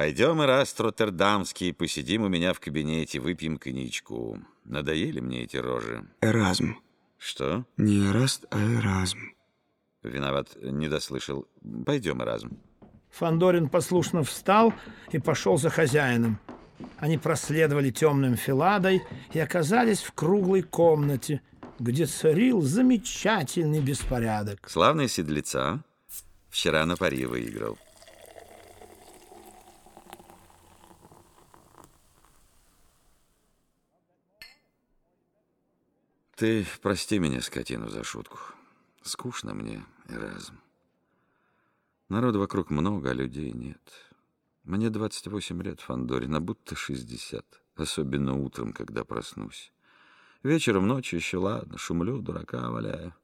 Пойдем, раз Роттердамский, посидим у меня в кабинете, выпьем коньячку. Надоели мне эти рожи. Эразм. Что? Не Эраст, а Эразм. Виноват, не дослышал. Пойдем, Эразм. Фандорин послушно встал и пошел за хозяином. Они проследовали темным филадой и оказались в круглой комнате, где царил замечательный беспорядок. Славный седлеца. Вчера на пари выиграл. Ты прости меня, скотину, за шутку. Скучно мне, Эразм. Народу вокруг много, а людей нет. Мне 28 лет, Фандорин, а будто 60. Особенно утром, когда проснусь. Вечером, ночью еще ладно, шумлю, дурака валяю.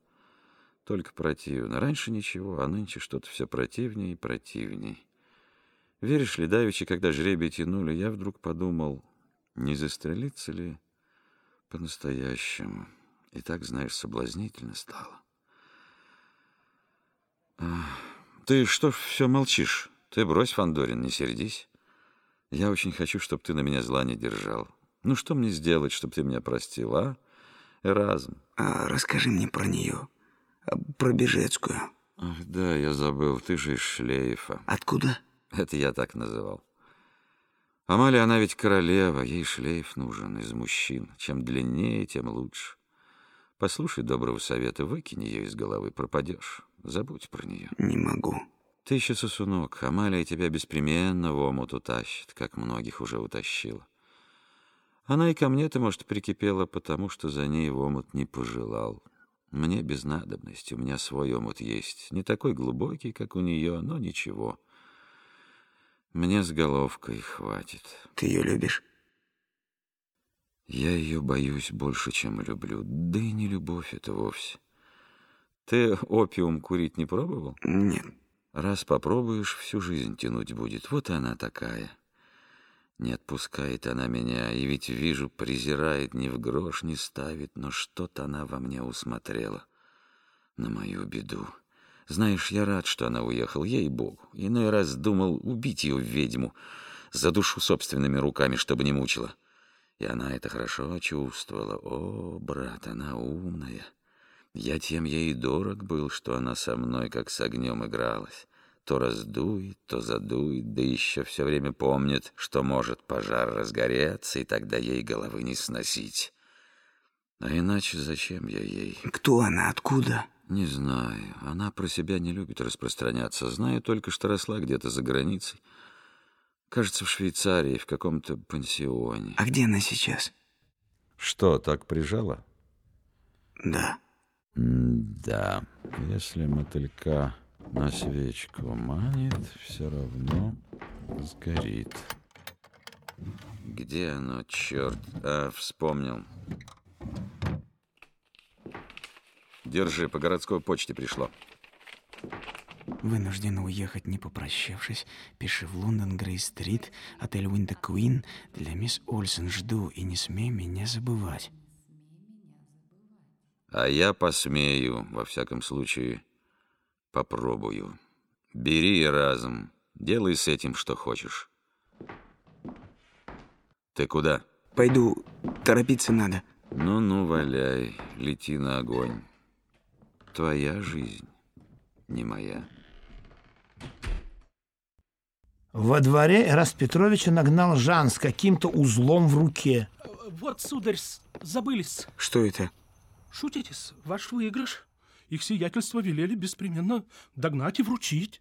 Только противно. Раньше ничего, а нынче что-то все противнее и противней. Веришь ли, давеча, когда жребий тянули, я вдруг подумал, не застрелиться ли по-настоящему. И так, знаешь, соблазнительно стало. Ты что ж все молчишь? Ты брось, Фандорин, не сердись. Я очень хочу, чтобы ты на меня зла не держал. Ну что мне сделать, чтобы ты меня простил, а? Эразм. А расскажи мне про нее. А, Про Бежецкую. Ах, да, я забыл, ты же из шлейфа. Откуда? Это я так называл. Амалия, она ведь королева, ей шлейф нужен из мужчин. Чем длиннее, тем лучше. Послушай доброго совета, выкинь ее из головы, пропадешь. Забудь про нее. Не могу. Ты еще сосунок. Амалия тебя беспременно в омут утащит, как многих уже утащила. Она и ко мне-то, может, прикипела, потому что за ней в омут не пожелал. Мне без надобности, у меня свой омут есть. Не такой глубокий, как у нее, но ничего. Мне с головкой хватит. Ты ее любишь? Я ее боюсь больше, чем люблю. Да и не любовь это вовсе. Ты опиум курить не пробовал? Нет. Раз попробуешь, всю жизнь тянуть будет. Вот она такая. Не отпускает она меня, и ведь вижу, презирает, ни в грош не ставит, но что-то она во мне усмотрела. На мою беду. Знаешь, я рад, что она уехала, ей-богу. Иной раз думал убить ее, ведьму, за душу собственными руками, чтобы не мучила. И она это хорошо чувствовала. О, брат, она умная. Я тем ей дорог был, что она со мной как с огнем игралась. То раздует, то задует, да еще все время помнит, что может пожар разгореться, и тогда ей головы не сносить. А иначе зачем я ей? Кто она? Откуда? Не знаю. Она про себя не любит распространяться. Знаю только, что росла где-то за границей. Кажется, в Швейцарии, в каком-то пансионе. А где она сейчас? Что, так прижала? Да. Да. Если мотылька на свечку манит, все равно сгорит. Где оно, черт? А, вспомнил. Держи, по городской почте пришло. Вынуждена уехать, не попрощавшись. Пиши в Лондон, Грей-стрит, отель Уинда Куин. Для мисс Ольсен жду, и не смей меня забывать. А я посмею, во всяком случае, попробую. Бери разум, делай с этим, что хочешь. Ты куда? Пойду, торопиться надо. Ну-ну, валяй, лети на огонь. Твоя жизнь, не моя. Во дворе Эрас Петровича нагнал Жан с каким-то узлом в руке. Вот, сударь, забылись. Что это? Шутите, ваш выигрыш. Их сиятельство велели беспременно догнать и вручить.